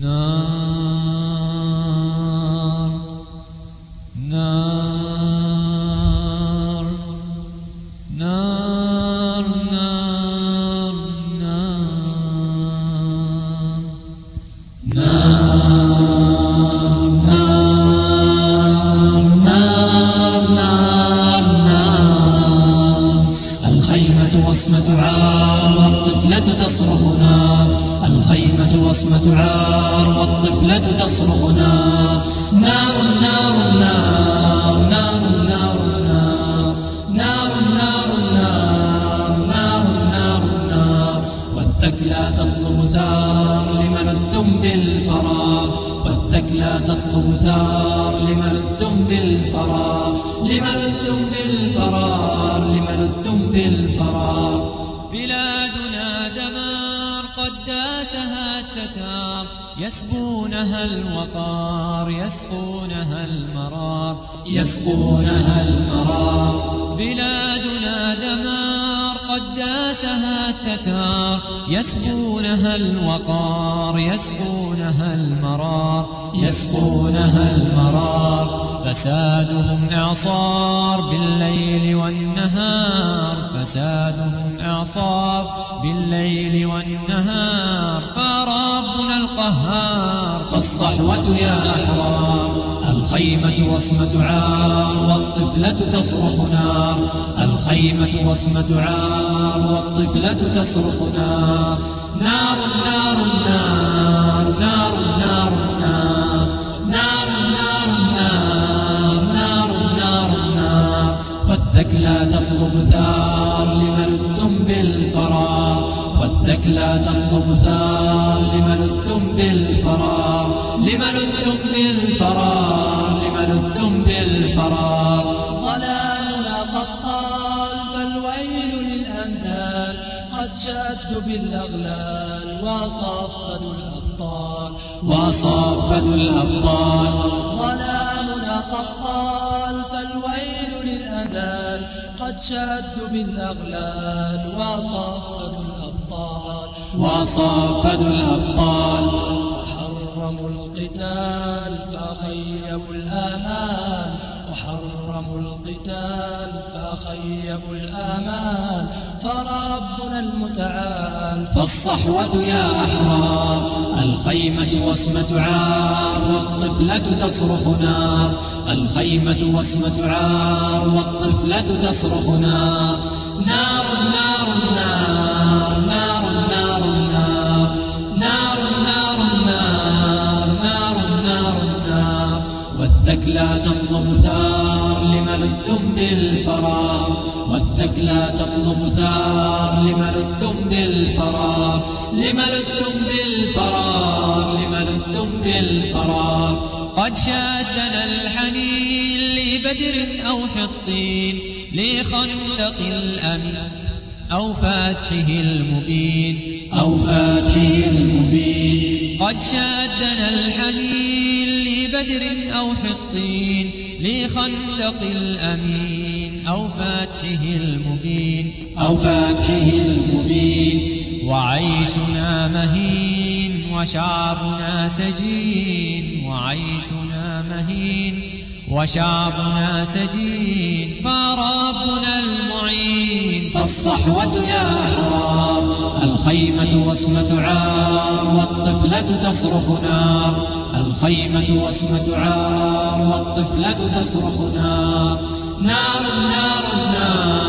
نار نار نار وصمة عار والطفلة تصرخ نار الخيمة وصمة عار والطفلة تصرخ نار نار نار نار نار نار. نار نار نار نار نار والثكلى تطلب والثكلى تطلب ثار لملذتم بالفرار. لملذتم بالفرار لملذتم بالفرار. بلادنا دمار قد داسها التتار. يسقونها الوقار يسقونها المرار. يسقونها المرار. التتار يسقونها الوقار يسقونها المرار يسقونها المرار. فسادهم إعصار بالليل والنهار فسادهم إعصار بالليل والنهار. فربنا القهار فالصحوة يا أحرار. الخيمة وصمة عار والطفلة تصرخ نار. الخيمة وصمة عار والطفلة تصرخ نار. نار نار نار نار نار نار. نار نار نار نار نار نار. والثكلى تطلب ثار. لك لا تطلب ثار. لما اذتم بالفرار. لما اذتم بالفرار. لما اذتم بالفرار. ظلامنا قد طال فالويل للأنذار. قد شأت بالأغلال. وصفد الأبطال. وصفد الأبطال. ظلامنا قد طال فالويل للأنذار. قد شأت بالأغلال. وصفد الأبطال وصافدوا الأبطال. وحرموا القتال فخيبوا الآمال وحرموا القتال فخيبوا الآمال فربنا المتعال. فالصحوة يا أحرار. الخيمة وصمة عار والطفلة تصرخ نار الخيمة وصمة عار والطفلة تصرخ نار نار نار نار والثكلى تطلب ثار لملذتم بالفرار. والثكلى تطلب ثار لملذتم بالفرار. لملذتم بالفرار لملذتم بالفرار. قد شادنا الحنين لبدر أو حطين لخندق الأمين أو فاتحه المبين أو فاتحه المبين. قد شادنا الحنين لبدر أو حطين لخندق الأمين أو فاتحه المبين أو فاتحه المبين. وعيشنا مهين وشعبنا سجين. وعيشنا مهين وشعبنا سجين. فربنا المعين. فالصحوة يا أحرار. الخيمة وصمة عار والطفلة تصرخ نار. الخيمة وصمة عار والطفلة تصرخ نار. نار نار نار.